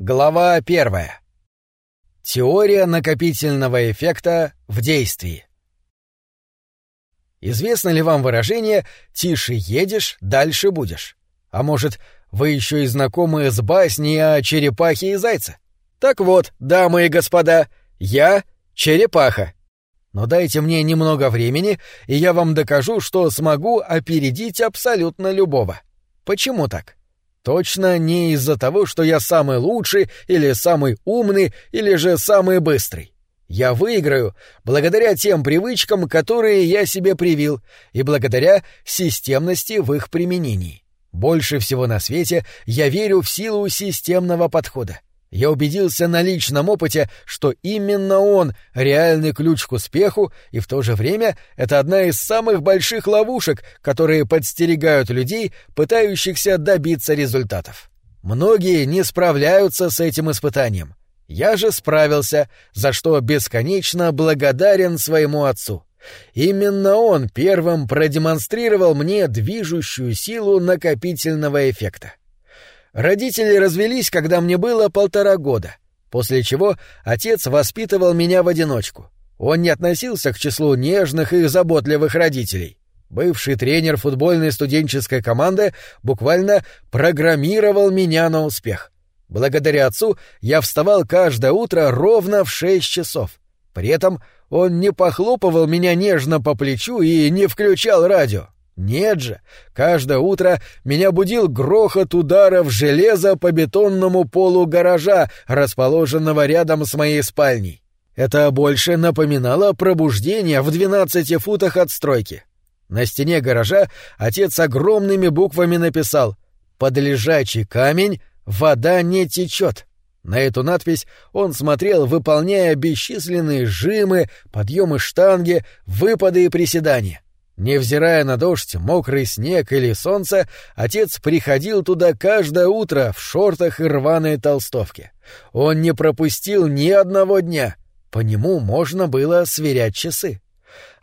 Глава первая. Теория накопительного эффекта в действии. Известно ли вам выражение «тише едешь, дальше будешь»? А может, вы еще и знакомы с басней о черепахе и зайце? Так вот, дамы и господа, я — черепаха. Но дайте мне немного времени, и я вам докажу, что смогу опередить абсолютно любого. Почему так? Точно не из-за того, что я самый лучший или самый умный или же самый быстрый. Я выиграю благодаря тем привычкам, которые я себе привил, и благодаря системности в их применении. Больше всего на свете я верю в силу системного подхода. Я убедился на личном опыте, что именно он — реальный ключ к успеху, и в то же время это одна из самых больших ловушек, которые подстерегают людей, пытающихся добиться результатов. Многие не справляются с этим испытанием. Я же справился, за что бесконечно благодарен своему отцу. Именно он первым продемонстрировал мне движущую силу накопительного эффекта. Родители развелись, когда мне было полтора года, после чего отец воспитывал меня в одиночку. Он не относился к числу нежных и заботливых родителей. Бывший тренер футбольной студенческой команды буквально программировал меня на успех. Благодаря отцу я вставал каждое утро ровно в шесть часов. При этом он не похлопывал меня нежно по плечу и не включал радио. Нет же, каждое утро меня будил грохот ударов железа по бетонному полу гаража, расположенного рядом с моей спальней. Это больше напоминало пробуждение в двенадцати футах от стройки. На стене гаража отец огромными буквами написал «Под лежачий камень вода не течет». На эту надпись он смотрел, выполняя бесчисленные жимы, подъемы штанги, выпады и приседания. Невзирая на дождь, мокрый снег или солнце, отец приходил туда каждое утро в шортах и рваной толстовке. Он не пропустил ни одного дня. По нему можно было сверять часы.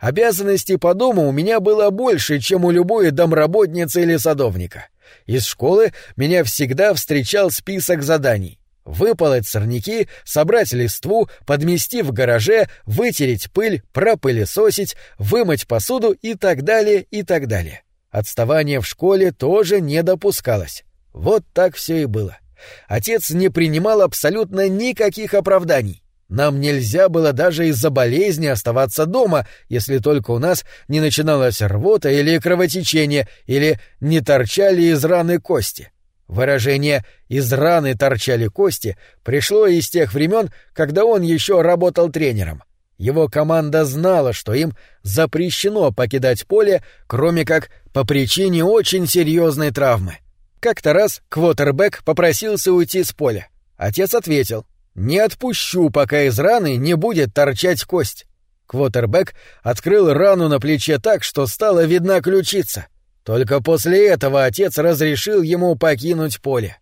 Обязанностей по дому у меня было больше, чем у любой домработницы или садовника. Из школы меня всегда встречал список заданий. Выполоть сорняки, собрать листву, подмести в гараже, вытереть пыль, пропылесосить, вымыть посуду и так далее, и так далее. Отставание в школе тоже не допускалось. Вот так все и было. Отец не принимал абсолютно никаких оправданий. Нам нельзя было даже из-за болезни оставаться дома, если только у нас не начиналась рвота или кровотечение, или не торчали из раны кости. Выражение «из раны торчали кости» пришло из тех времен, когда он еще работал тренером. Его команда знала, что им запрещено покидать поле, кроме как по причине очень серьезной травмы. Как-то раз квотербек попросился уйти с поля. Отец ответил «Не отпущу, пока из раны не будет торчать кость». Квотербек открыл рану на плече так, что стала видна ключица — только после этого отец разрешил ему покинуть поле.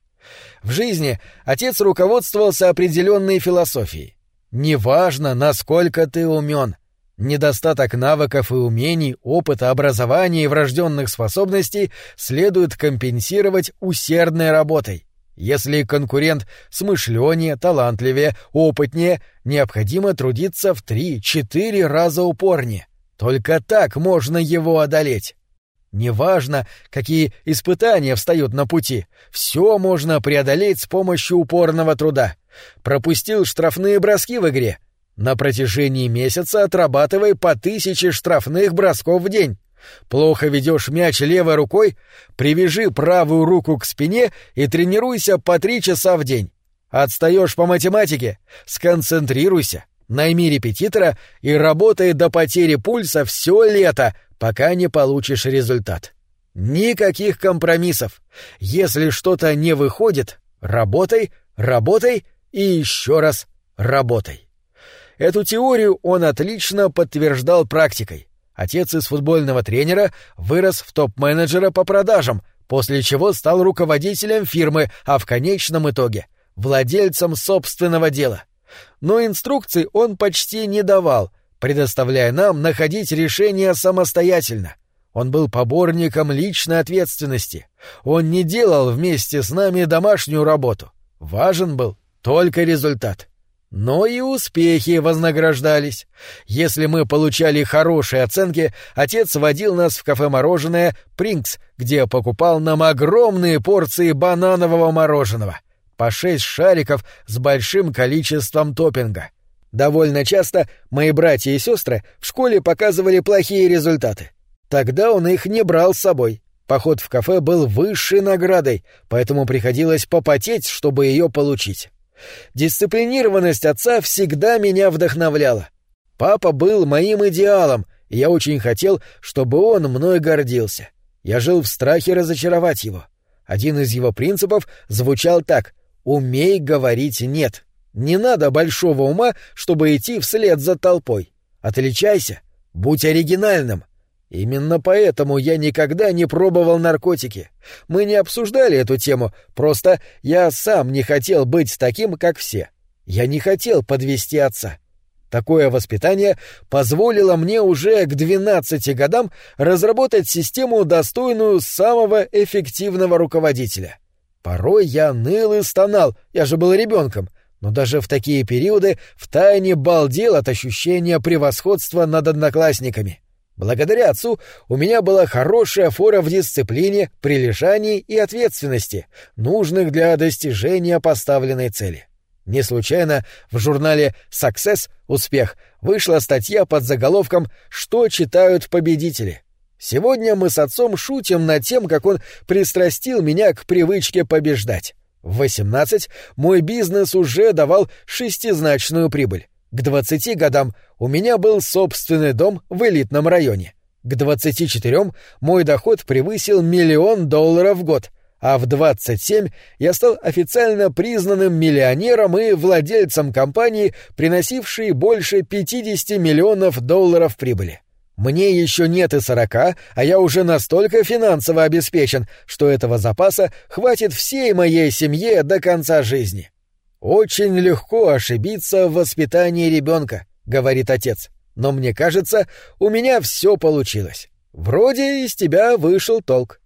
В жизни отец руководствовался определенной философией. Неважно, насколько ты умен. Недостаток навыков и умений, опыта, образования и врожденных способностей следует компенсировать усердной работой. Если конкурент смышленнее, талантливее, опытнее, необходимо трудиться в три-четыре раза упорнее. Только так можно его одолеть. Неважно, какие испытания встают на пути, все можно преодолеть с помощью упорного труда. Пропустил штрафные броски в игре. На протяжении месяца отрабатывай по тысяче штрафных бросков в день. Плохо ведешь мяч левой рукой, привяжи правую руку к спине и тренируйся по три часа в день. Отстаешь по математике? Сконцентрируйся. Найми репетитора и работай до потери пульса все лето, пока не получишь результат. Никаких компромиссов. Если что-то не выходит, работай, работай и еще раз работай. Эту теорию он отлично подтверждал практикой. Отец из футбольного тренера вырос в топ-менеджера по продажам, после чего стал руководителем фирмы, а в конечном итоге — владельцем собственного дела. Но инструкций он почти не давал — предоставляя нам находить решения самостоятельно. Он был поборником личной ответственности. Он не делал вместе с нами домашнюю работу. Важен был только результат. Но и успехи вознаграждались. Если мы получали хорошие оценки, отец водил нас в кафе-мороженое «Принкс», где покупал нам огромные порции бананового мороженого. По шесть шариков с большим количеством топпинга. Довольно часто мои братья и сестры в школе показывали плохие результаты. Тогда он их не брал с собой. Поход в кафе был высшей наградой, поэтому приходилось попотеть, чтобы ее получить. Дисциплинированность отца всегда меня вдохновляла. Папа был моим идеалом, и я очень хотел, чтобы он мной гордился. Я жил в страхе разочаровать его. Один из его принципов звучал так «Умей говорить «нет». Не надо большого ума, чтобы идти вслед за толпой. Отличайся, будь оригинальным. Именно поэтому я никогда не пробовал наркотики. Мы не обсуждали эту тему, просто я сам не хотел быть таким, как все. Я не хотел подвести отца. Такое воспитание позволило мне уже к 12 годам разработать систему, достойную самого эффективного руководителя. Порой я ныл и стонал, я же был ребенком, но даже в такие периоды втайне балдел от ощущения превосходства над одноклассниками. Благодаря отцу у меня была хорошая фора в дисциплине, прилежании и ответственности, нужных для достижения поставленной цели. Не случайно в журнале «Success» «Успех» вышла статья под заголовком «Что читают победители?». Сегодня мы с отцом шутим над тем, как он пристрастил меня к привычке побеждать. В 18 мой бизнес уже давал шестизначную прибыль. К 20 годам у меня был собственный дом в элитном районе. К 24 мой доход превысил миллион долларов в год, а в 27 я стал официально признанным миллионером и владельцем компании, приносившей больше 50 миллионов долларов прибыли. Мне еще нет и сорока, а я уже настолько финансово обеспечен, что этого запаса хватит всей моей семье до конца жизни. «Очень легко ошибиться в воспитании ребенка», — говорит отец. «Но мне кажется, у меня все получилось. Вроде из тебя вышел толк.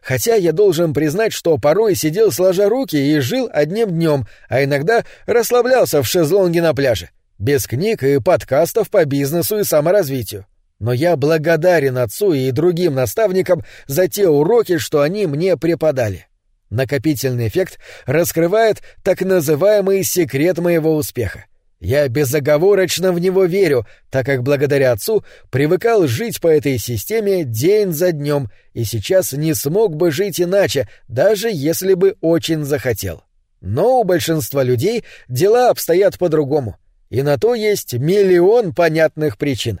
Хотя я должен признать, что порой сидел сложа руки и жил одним днем, а иногда расслаблялся в шезлонге на пляже, без книг и подкастов по бизнесу и саморазвитию. Но я благодарен отцу и другим наставникам за те уроки, что они мне преподали. Накопительный эффект раскрывает так называемый секрет моего успеха. Я безоговорочно в него верю, так как благодаря отцу привыкал жить по этой системе день за днем и сейчас не смог бы жить иначе, даже если бы очень захотел. Но у большинства людей дела обстоят по-другому, и на то есть миллион понятных причин.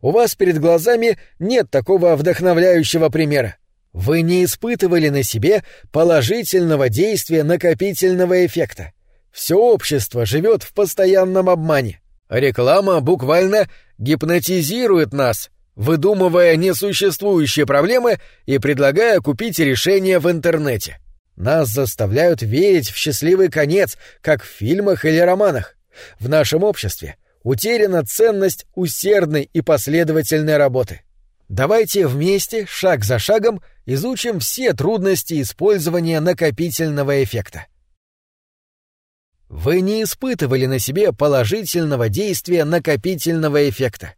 У вас перед глазами нет такого вдохновляющего примера. Вы не испытывали на себе положительного действия накопительного эффекта. Все общество живет в постоянном обмане. Реклама буквально гипнотизирует нас, выдумывая несуществующие проблемы и предлагая купить решения в интернете. Нас заставляют верить в счастливый конец, как в фильмах или романах. В нашем обществе утеряна ценность усердной и последовательной работы. Давайте вместе, шаг за шагом, изучим все трудности использования накопительного эффекта. Вы не испытывали на себе положительного действия накопительного эффекта.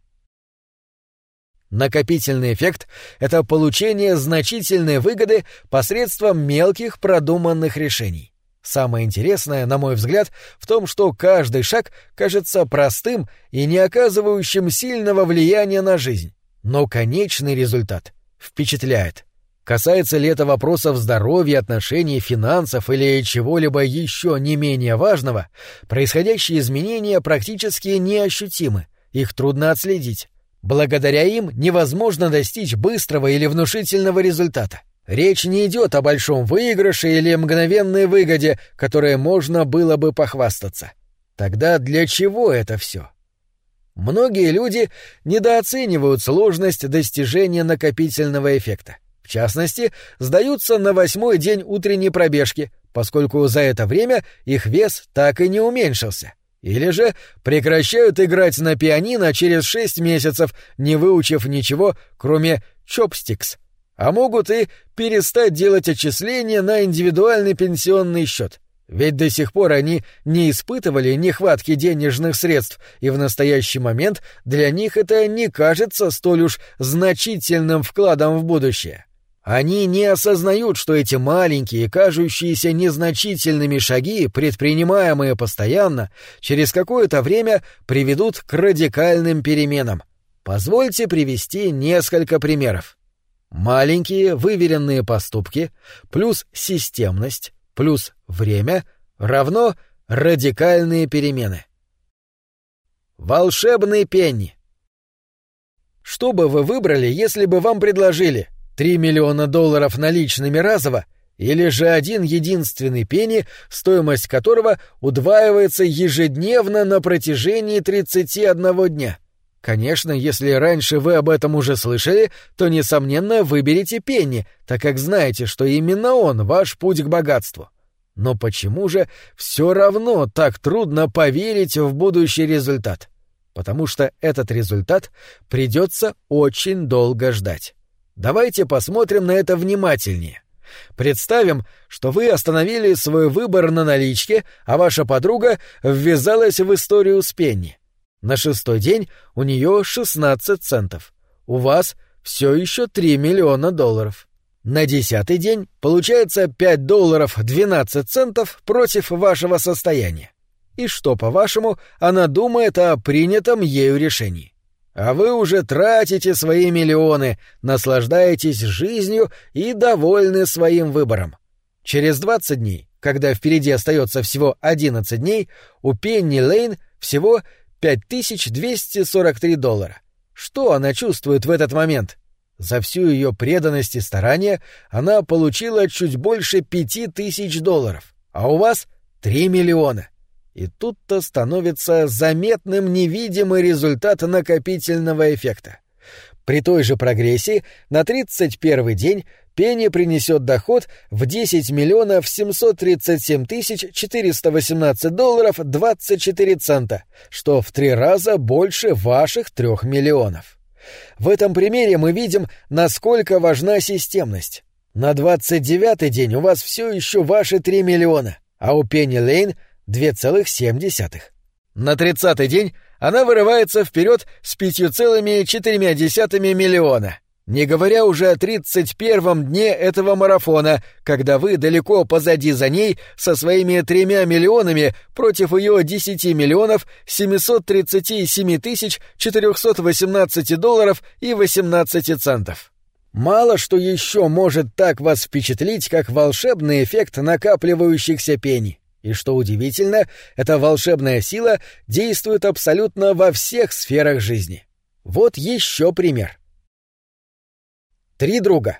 Накопительный эффект — это получение значительной выгоды посредством мелких продуманных решений. Самое интересное, на мой взгляд, в том, что каждый шаг кажется простым и не оказывающим сильного влияния на жизнь, но конечный результат впечатляет. Касается ли это вопросов здоровья, отношений, финансов или чего-либо еще не менее важного, происходящие изменения практически неощутимы, их трудно отследить. Благодаря им невозможно достичь быстрого или внушительного результата. Речь не идет о большом выигрыше или мгновенной выгоде, которой можно было бы похвастаться. Тогда для чего это все? Многие люди недооценивают сложность достижения накопительного эффекта. В частности, сдаются на восьмой день утренней пробежки, поскольку за это время их вес так и не уменьшился. Или же прекращают играть на пианино через шесть месяцев, не выучив ничего, кроме чопстикс. А могут и перестать делать отчисления на индивидуальный пенсионный счет. Ведь до сих пор они не испытывали нехватки денежных средств, и в настоящий момент для них это не кажется столь уж значительным вкладом в будущее. Они не осознают, что эти маленькие, кажущиеся незначительными шаги, предпринимаемые постоянно, через какое-то время приведут к радикальным переменам. Позвольте привести несколько примеров. Маленькие выверенные поступки плюс системность плюс время равно радикальные перемены. Волшебный пенни. Что бы вы выбрали, если бы вам предложили 3 миллиона долларов наличными разово или же один единственный пенни, стоимость которого удваивается ежедневно на протяжении 31 дня? Конечно, если раньше вы об этом уже слышали, то, несомненно, выберете Пенни, так как знаете, что именно он ваш путь к богатству. Но почему же все равно так трудно поверить в будущий результат? Потому что этот результат придется очень долго ждать. Давайте посмотрим на это внимательнее. Представим, что вы остановили свой выбор на наличке, а ваша подруга ввязалась в историю с Пенни. На шестой день у нее 16 центов. У вас все еще 3 миллиона долларов. На десятый день получается 5 долларов 12 центов против вашего состояния. И что, по-вашему, она думает о принятом ею решении? А вы уже тратите свои миллионы, наслаждаетесь жизнью и довольны своим выбором. Через 20 дней, когда впереди остается всего 11 дней, у Пенни Лейн всего 5243 доллара. Что она чувствует в этот момент? За всю ее преданность и старание она получила чуть больше пяти тысяч долларов, а у вас три миллиона. И тут-то становится заметным невидимый результат накопительного эффекта. При той же прогрессии на 31 день Пенни принесет доход в 10 миллионов 737 тысяч 418 долларов 24 цента, что в три раза больше ваших трех миллионов. В этом примере мы видим, насколько важна системность. На 29-й день у вас все еще ваши 3 миллиона, а у Пенни Лейн 2,7. На 30-й день она вырывается вперед с 5,4 миллиона. Не говоря уже о тридцать первом дне этого марафона, когда вы далеко позади за ней со своими тремя миллионами против ее десяти миллионов семисот тридцати семи тысяч четырехсот восемнадцати долларов и восемнадцати центов. Мало что еще может так вас впечатлить, как волшебный эффект накапливающихся пений. И что удивительно, эта волшебная сила действует абсолютно во всех сферах жизни. Вот еще пример — Три друга.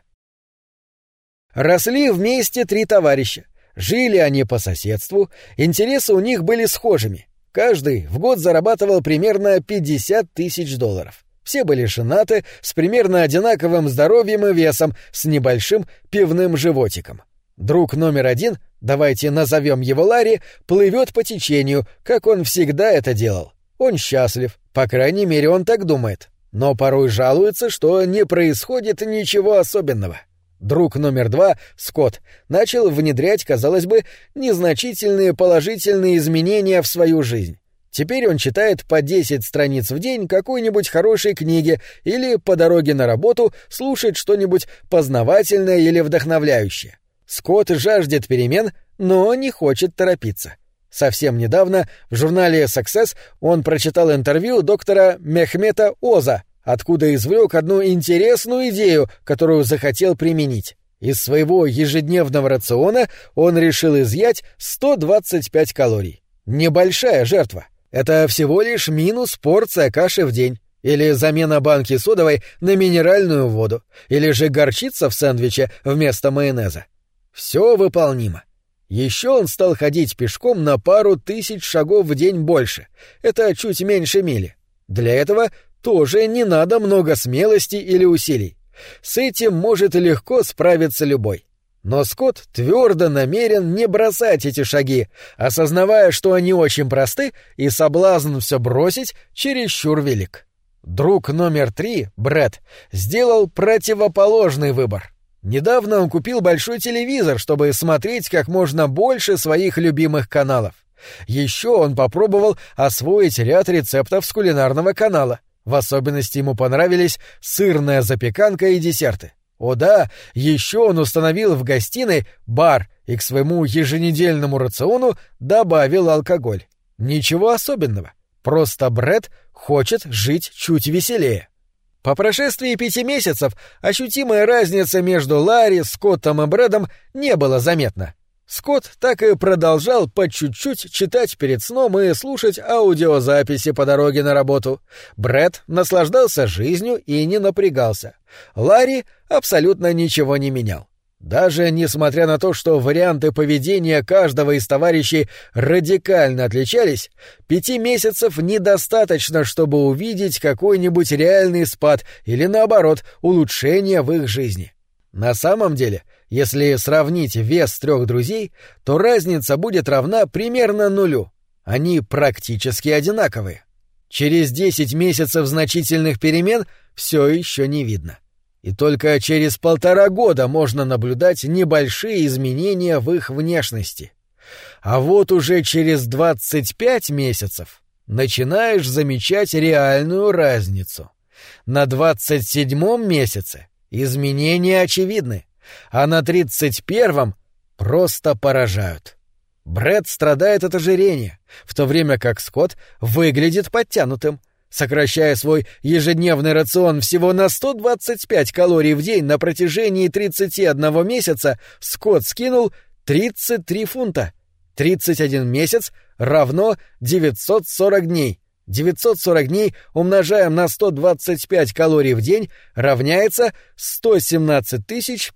Росли вместе три товарища. Жили они по соседству, интересы у них были схожими. Каждый в год зарабатывал примерно 50 тысяч долларов. Все были женаты, с примерно одинаковым здоровьем и весом, с небольшим пивным животиком. Друг номер один, давайте назовем его Ларри, плывет по течению, как он всегда это делал. Он счастлив, по крайней мере, он так думает но порой жалуется, что не происходит ничего особенного. Друг номер два, Скотт, начал внедрять, казалось бы, незначительные положительные изменения в свою жизнь. Теперь он читает по 10 страниц в день какой-нибудь хорошей книги или по дороге на работу слушает что-нибудь познавательное или вдохновляющее. Скотт жаждет перемен, но не хочет торопиться. Совсем недавно в журнале Success он прочитал интервью доктора Мехмета Оза, откуда извлек одну интересную идею, которую захотел применить. Из своего ежедневного рациона он решил изъять 125 калорий. Небольшая жертва. Это всего лишь минус порция каши в день. Или замена банки содовой на минеральную воду. Или же горчица в сэндвиче вместо майонеза. Все выполнимо. Еще он стал ходить пешком на пару тысяч шагов в день больше. Это чуть меньше мили. Для этого тоже не надо много смелости или усилий. С этим может легко справиться любой. Но Скотт твердо намерен не бросать эти шаги, осознавая, что они очень просты, и соблазн все бросить чересчур велик. Друг номер три, Бред, сделал противоположный выбор. Недавно он купил большой телевизор, чтобы смотреть как можно больше своих любимых каналов. Еще он попробовал освоить ряд рецептов с кулинарного канала. В особенности ему понравились сырная запеканка и десерты. О да, еще он установил в гостиной бар и к своему еженедельному рациону добавил алкоголь. Ничего особенного. Просто Бред хочет жить чуть веселее. По прошествии пяти месяцев ощутимая разница между Ларри, Скоттом и Брэдом не была заметна. Скотт так и продолжал по чуть-чуть читать перед сном и слушать аудиозаписи по дороге на работу. Брэд наслаждался жизнью и не напрягался. Ларри абсолютно ничего не менял. Даже несмотря на то, что варианты поведения каждого из товарищей радикально отличались, пяти месяцев недостаточно, чтобы увидеть какой-нибудь реальный спад или, наоборот, улучшение в их жизни. На самом деле, если сравнить вес трех друзей, то разница будет равна примерно нулю. Они практически одинаковые. Через десять месяцев значительных перемен все еще не видно и только через полтора года можно наблюдать небольшие изменения в их внешности. А вот уже через 25 месяцев начинаешь замечать реальную разницу. На 27-м месяце изменения очевидны, а на 31-м просто поражают. Бред страдает от ожирения, в то время как Скотт выглядит подтянутым — Сокращая свой ежедневный рацион всего на 125 калорий в день на протяжении 31 месяца, Скотт скинул 33 фунта. 31 месяц равно 940 дней. 940 дней умножаем на 125 калорий в день равняется 117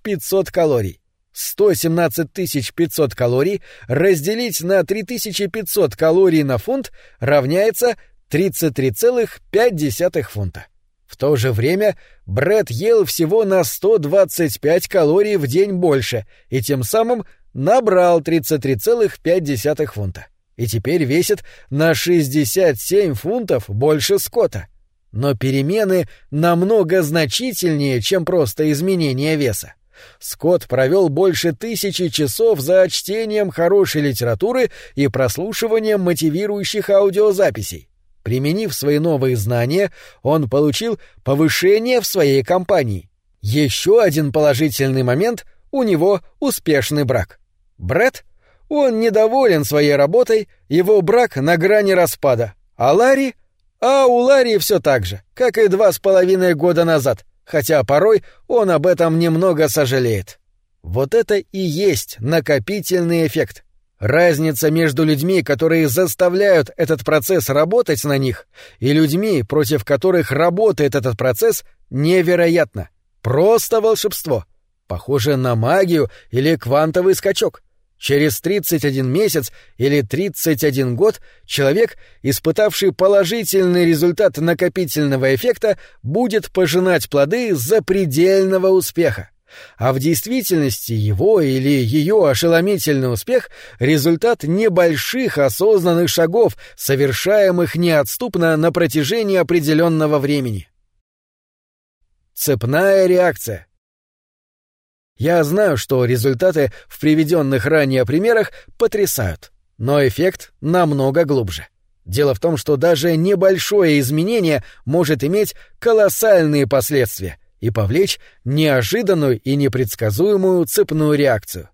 500 калорий. 117 500 калорий разделить на 3500 калорий на фунт равняется 33,5 фунта. В то же время Брэд ел всего на 125 калорий в день больше и тем самым набрал 33,5 фунта. И теперь весит на 67 фунтов больше Скотта. Но перемены намного значительнее, чем просто изменение веса. Скотт провел больше тысячи часов за чтением хорошей литературы и прослушиванием мотивирующих аудиозаписей. Применив свои новые знания, он получил повышение в своей компании. Еще один положительный момент — у него успешный брак. Бред? Он недоволен своей работой, его брак на грани распада. А Ларри? А у Ларри все так же, как и два с половиной года назад, хотя порой он об этом немного сожалеет. Вот это и есть накопительный эффект — Разница между людьми, которые заставляют этот процесс работать на них, и людьми, против которых работает этот процесс, невероятна. Просто волшебство. Похоже на магию или квантовый скачок. Через 31 месяц или 31 год человек, испытавший положительный результат накопительного эффекта, будет пожинать плоды запредельного успеха а в действительности его или ее ошеломительный успех — результат небольших осознанных шагов, совершаемых неотступно на протяжении определенного времени. Цепная реакция. Я знаю, что результаты в приведенных ранее примерах потрясают, но эффект намного глубже. Дело в том, что даже небольшое изменение может иметь колоссальные последствия — и повлечь неожиданную и непредсказуемую цепную реакцию.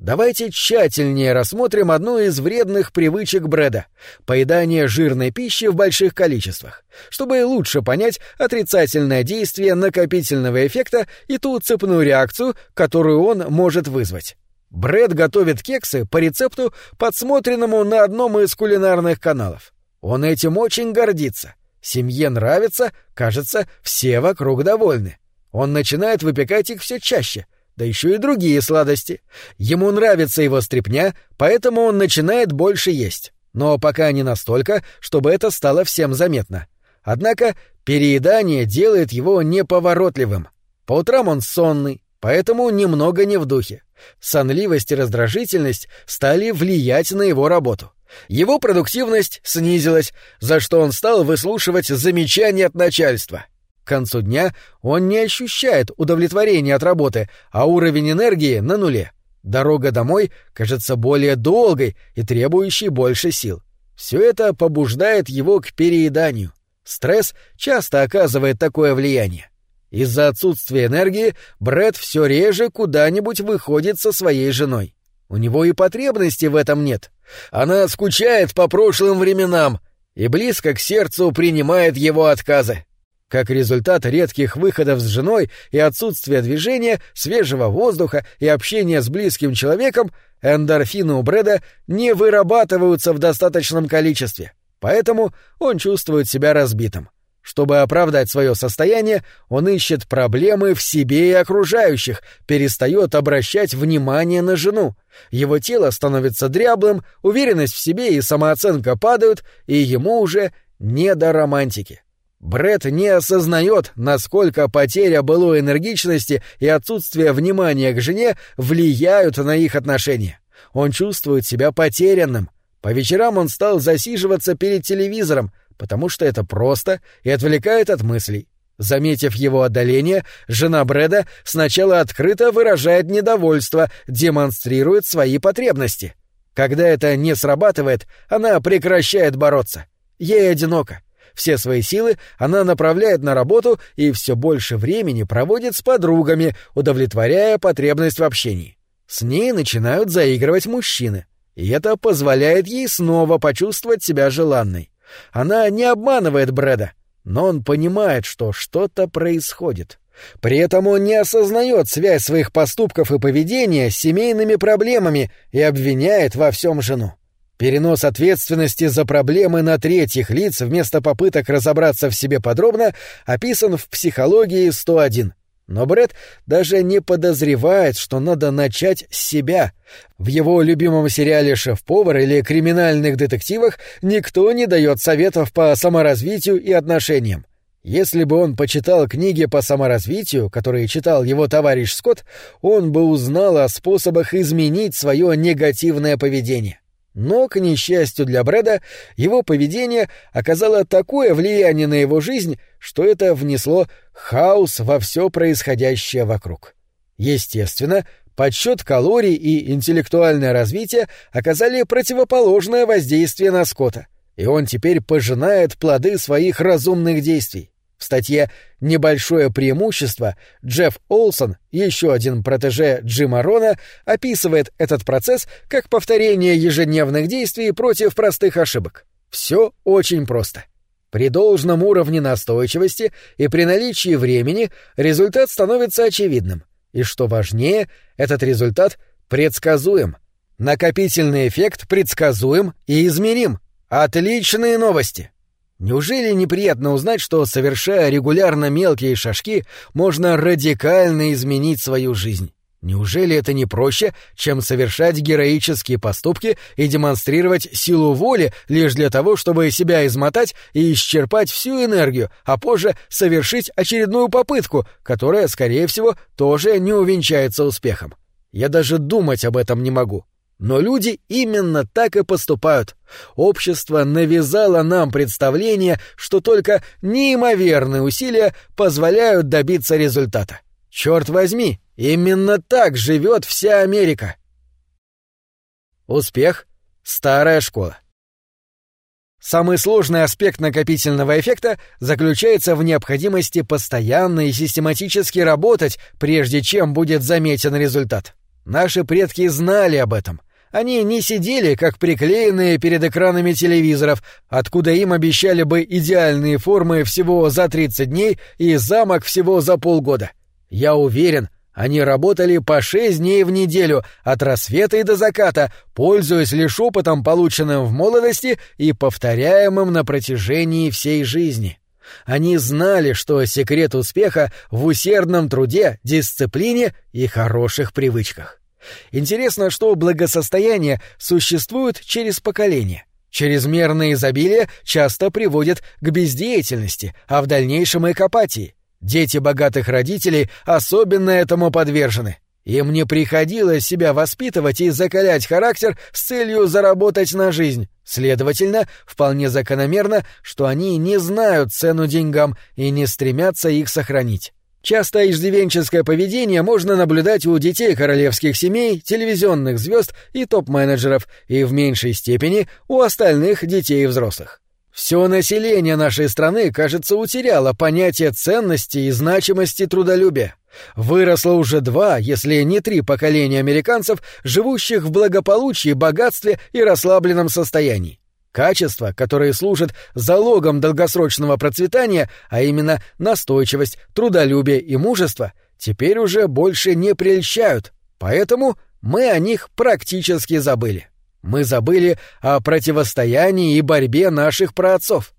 Давайте тщательнее рассмотрим одну из вредных привычек Брэда — поедание жирной пищи в больших количествах, чтобы лучше понять отрицательное действие накопительного эффекта и ту цепную реакцию, которую он может вызвать. Брэд готовит кексы по рецепту, подсмотренному на одном из кулинарных каналов. Он этим очень гордится. Семье нравится, кажется, все вокруг довольны. Он начинает выпекать их все чаще, да еще и другие сладости. Ему нравится его стряпня, поэтому он начинает больше есть. Но пока не настолько, чтобы это стало всем заметно. Однако переедание делает его неповоротливым. По утрам он сонный, поэтому немного не в духе. Сонливость и раздражительность стали влиять на его работу. Его продуктивность снизилась, за что он стал выслушивать замечания от начальства. К концу дня он не ощущает удовлетворения от работы, а уровень энергии на нуле. Дорога домой кажется более долгой и требующей больше сил. Все это побуждает его к перееданию. Стресс часто оказывает такое влияние. Из-за отсутствия энергии Бред все реже куда-нибудь выходит со своей женой. У него и потребности в этом нет. Она скучает по прошлым временам и близко к сердцу принимает его отказы. Как результат редких выходов с женой и отсутствия движения, свежего воздуха и общения с близким человеком, эндорфины у Брэда не вырабатываются в достаточном количестве, поэтому он чувствует себя разбитым. Чтобы оправдать свое состояние, он ищет проблемы в себе и окружающих, перестает обращать внимание на жену. Его тело становится дряблым, уверенность в себе и самооценка падают, и ему уже не до романтики. Бред не осознает, насколько потеря былой энергичности и отсутствие внимания к жене влияют на их отношения. Он чувствует себя потерянным. По вечерам он стал засиживаться перед телевизором, потому что это просто и отвлекает от мыслей. Заметив его отдаление, жена Брэда сначала открыто выражает недовольство, демонстрирует свои потребности. Когда это не срабатывает, она прекращает бороться. Ей одиноко. Все свои силы она направляет на работу и все больше времени проводит с подругами, удовлетворяя потребность в общении. С ней начинают заигрывать мужчины, и это позволяет ей снова почувствовать себя желанной. Она не обманывает Брэда, но он понимает, что что-то происходит. При этом он не осознает связь своих поступков и поведения с семейными проблемами и обвиняет во всем жену. Перенос ответственности за проблемы на третьих лиц вместо попыток разобраться в себе подробно описан в «Психологии 101». Но Брэд даже не подозревает, что надо начать с себя. В его любимом сериале «Шеф-повар» или «Криминальных детективах» никто не дает советов по саморазвитию и отношениям. Если бы он почитал книги по саморазвитию, которые читал его товарищ Скотт, он бы узнал о способах изменить свое негативное поведение. Но, к несчастью для Брэда, его поведение оказало такое влияние на его жизнь, что это внесло хаос во все происходящее вокруг. Естественно, подсчет калорий и интеллектуальное развитие оказали противоположное воздействие на Скотта, и он теперь пожинает плоды своих разумных действий. В статье «Небольшое преимущество» Джефф Олсон, еще один протеже Джима Рона, описывает этот процесс как повторение ежедневных действий против простых ошибок. Все очень просто. При должном уровне настойчивости и при наличии времени результат становится очевидным. И что важнее, этот результат предсказуем. Накопительный эффект предсказуем и измерим. Отличные новости! Неужели неприятно узнать, что, совершая регулярно мелкие шажки, можно радикально изменить свою жизнь? Неужели это не проще, чем совершать героические поступки и демонстрировать силу воли лишь для того, чтобы себя измотать и исчерпать всю энергию, а позже совершить очередную попытку, которая, скорее всего, тоже не увенчается успехом? Я даже думать об этом не могу. Но люди именно так и поступают. Общество навязало нам представление, что только неимоверные усилия позволяют добиться результата. Черт возьми, именно так живет вся Америка. Успех — старая школа. Самый сложный аспект накопительного эффекта заключается в необходимости постоянно и систематически работать, прежде чем будет заметен результат. Наши предки знали об этом — они не сидели, как приклеенные перед экранами телевизоров, откуда им обещали бы идеальные формы всего за 30 дней и замок всего за полгода. Я уверен, они работали по шесть дней в неделю, от рассвета и до заката, пользуясь лишь опытом, полученным в молодости и повторяемым на протяжении всей жизни. Они знали, что секрет успеха в усердном труде, дисциплине и хороших привычках. Интересно, что благосостояние существует через поколения. Чрезмерное изобилие часто приводит к бездеятельности, а в дальнейшем и к апатии. Дети богатых родителей особенно этому подвержены. Им не приходилось себя воспитывать и закалять характер с целью заработать на жизнь. Следовательно, вполне закономерно, что они не знают цену деньгам и не стремятся их сохранить. Часто иждивенческое поведение можно наблюдать у детей королевских семей, телевизионных звезд и топ-менеджеров, и в меньшей степени у остальных детей и взрослых. Все население нашей страны, кажется, утеряло понятие ценности и значимости трудолюбия. Выросло уже два, если не три поколения американцев, живущих в благополучии, богатстве и расслабленном состоянии. Качества, которые служат залогом долгосрочного процветания, а именно настойчивость, трудолюбие и мужество, теперь уже больше не прельщают, поэтому мы о них практически забыли. Мы забыли о противостоянии и борьбе наших праотцов.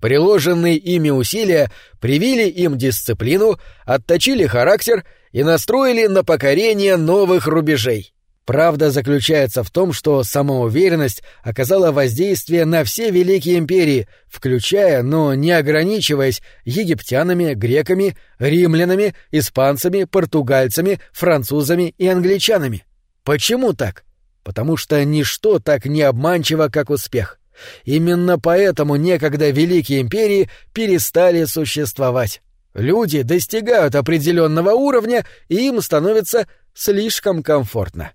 Приложенные ими усилия привили им дисциплину, отточили характер и настроили на покорение новых рубежей. Правда заключается в том, что самоуверенность оказала воздействие на все великие империи, включая, но не ограничиваясь, египтянами, греками, римлянами, испанцами, португальцами, французами и англичанами. Почему так? Потому что ничто так не обманчиво, как успех. Именно поэтому некогда великие империи перестали существовать. Люди достигают определенного уровня, и им становится слишком комфортно.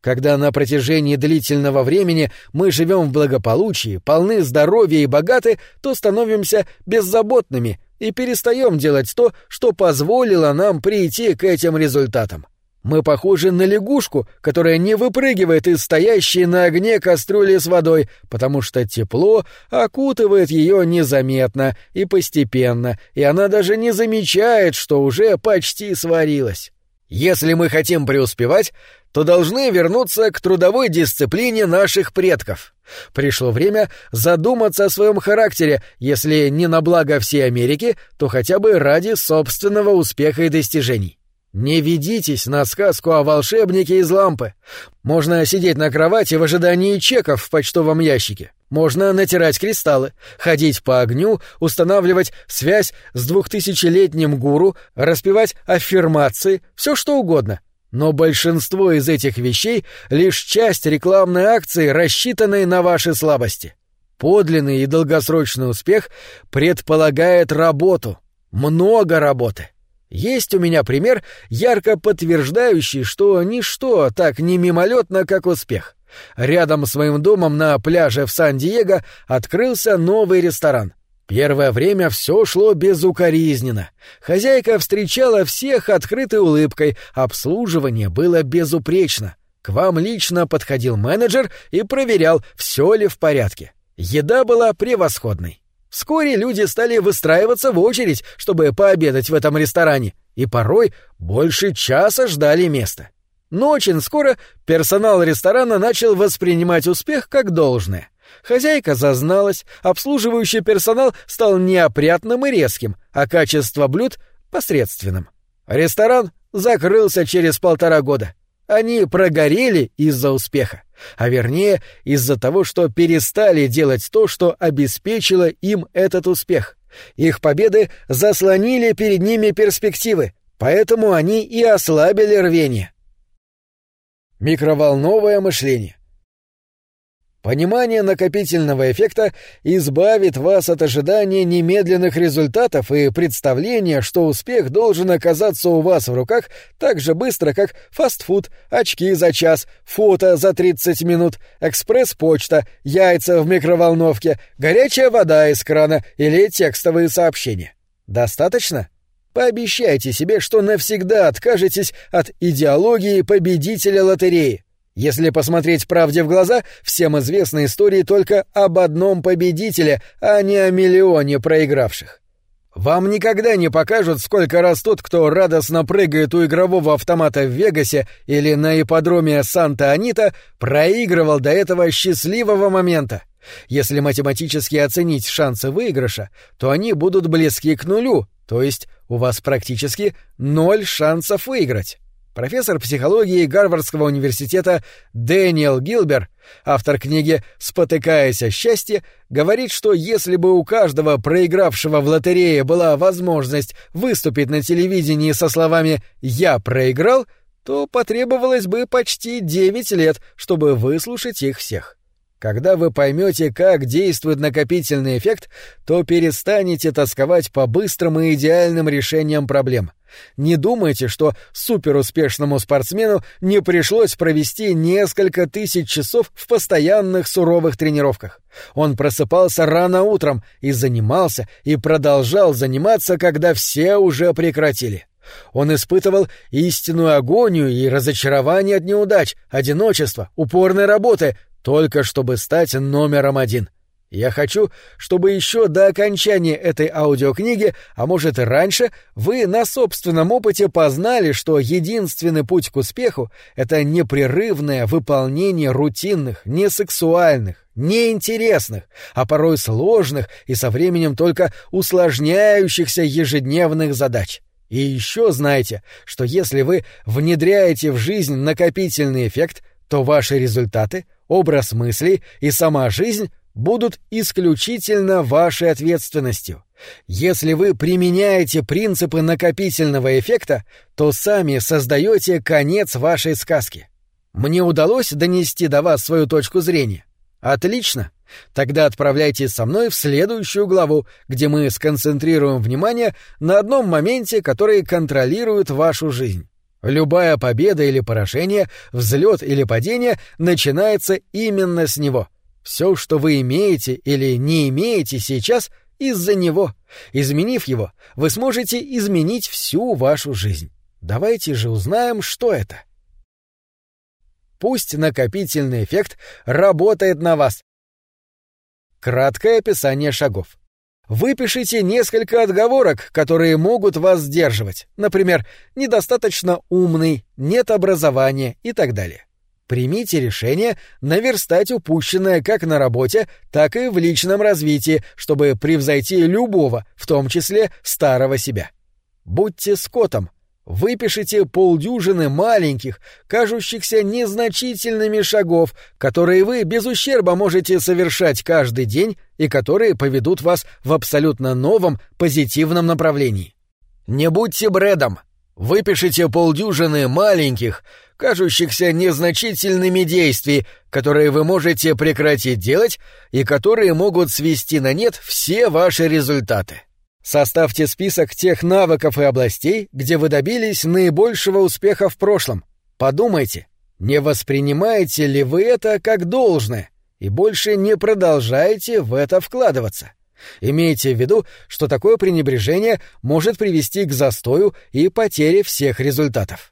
Когда на протяжении длительного времени мы живем в благополучии, полны здоровья и богаты, то становимся беззаботными и перестаем делать то, что позволило нам прийти к этим результатам. Мы похожи на лягушку, которая не выпрыгивает из стоящей на огне кастрюли с водой, потому что тепло окутывает ее незаметно и постепенно, и она даже не замечает, что уже почти сварилась. Если мы хотим преуспевать, то должны вернуться к трудовой дисциплине наших предков. Пришло время задуматься о своем характере, если не на благо всей Америки, то хотя бы ради собственного успеха и достижений. Не ведитесь на сказку о волшебнике из лампы. Можно сидеть на кровати в ожидании чеков в почтовом ящике. Можно натирать кристаллы, ходить по огню, устанавливать связь с двухтысячелетним гуру, распевать аффирмации, все что угодно. Но большинство из этих вещей — лишь часть рекламной акции, рассчитанной на ваши слабости. Подлинный и долгосрочный успех предполагает работу. Много работы. Есть у меня пример, ярко подтверждающий, что ничто так не мимолетно, как успех. Рядом с моим домом на пляже в Сан-Диего открылся новый ресторан. Первое время все шло безукоризненно. Хозяйка встречала всех открытой улыбкой, обслуживание было безупречно. К вам лично подходил менеджер и проверял, все ли в порядке. Еда была превосходной. Вскоре люди стали выстраиваться в очередь, чтобы пообедать в этом ресторане, и порой больше часа ждали места. Но очень скоро персонал ресторана начал воспринимать успех как должное. Хозяйка зазналась, обслуживающий персонал стал неопрятным и резким, а качество блюд — посредственным. Ресторан закрылся через полтора года. Они прогорели из-за успеха а вернее из-за того, что перестали делать то, что обеспечило им этот успех. Их победы заслонили перед ними перспективы, поэтому они и ослабили рвение. Микроволновое мышление. Понимание накопительного эффекта избавит вас от ожидания немедленных результатов и представления, что успех должен оказаться у вас в руках так же быстро, как фастфуд, очки за час, фото за 30 минут, экспресс-почта, яйца в микроволновке, горячая вода из крана или текстовые сообщения. Достаточно? Пообещайте себе, что навсегда откажетесь от идеологии победителя лотереи. Если посмотреть правде в глаза, всем известны истории только об одном победителе, а не о миллионе проигравших. Вам никогда не покажут, сколько раз тот, кто радостно прыгает у игрового автомата в Вегасе или на ипподроме Санта-Анита, проигрывал до этого счастливого момента. Если математически оценить шансы выигрыша, то они будут близки к нулю, то есть у вас практически ноль шансов выиграть. Профессор психологии Гарвардского университета Дэниел Гилбер, автор книги «Спотыкаясь о счастье», говорит, что если бы у каждого проигравшего в лотерее была возможность выступить на телевидении со словами «Я проиграл», то потребовалось бы почти 9 лет, чтобы выслушать их всех. Когда вы поймете, как действует накопительный эффект, то перестанете тосковать по быстрым и идеальным решениям проблем. Не думайте, что суперуспешному спортсмену не пришлось провести несколько тысяч часов в постоянных суровых тренировках. Он просыпался рано утром и занимался, и продолжал заниматься, когда все уже прекратили. Он испытывал истинную агонию и разочарование от неудач, одиночества, упорной работы, только чтобы стать номером один. Я хочу, чтобы еще до окончания этой аудиокниги, а может и раньше, вы на собственном опыте познали, что единственный путь к успеху — это непрерывное выполнение рутинных, несексуальных, неинтересных, а порой сложных и со временем только усложняющихся ежедневных задач. И еще знайте, что если вы внедряете в жизнь накопительный эффект, то ваши результаты — образ мыслей и сама жизнь будут исключительно вашей ответственностью. Если вы применяете принципы накопительного эффекта, то сами создаете конец вашей сказки. Мне удалось донести до вас свою точку зрения? Отлично. Тогда отправляйтесь со мной в следующую главу, где мы сконцентрируем внимание на одном моменте, который контролирует вашу жизнь. Любая победа или поражение, взлет или падение начинается именно с него. Все, что вы имеете или не имеете сейчас, из-за него. Изменив его, вы сможете изменить всю вашу жизнь. Давайте же узнаем, что это. Пусть накопительный эффект работает на вас. Краткое описание шагов. Выпишите несколько отговорок, которые могут вас сдерживать. Например, недостаточно умный, нет образования и так далее. Примите решение наверстать упущенное как на работе, так и в личном развитии, чтобы превзойти любого, в том числе старого себя. Будьте скотом, Выпишите полдюжины маленьких, кажущихся незначительными шагов, которые вы без ущерба можете совершать каждый день и которые поведут вас в абсолютно новом позитивном направлении. Не будьте бредом. Выпишите полдюжины маленьких, кажущихся незначительными действий, которые вы можете прекратить делать и которые могут свести на нет все ваши результаты. Составьте список тех навыков и областей, где вы добились наибольшего успеха в прошлом. Подумайте, не воспринимаете ли вы это как должное и больше не продолжаете в это вкладываться. Имейте в виду, что такое пренебрежение может привести к застою и потере всех результатов.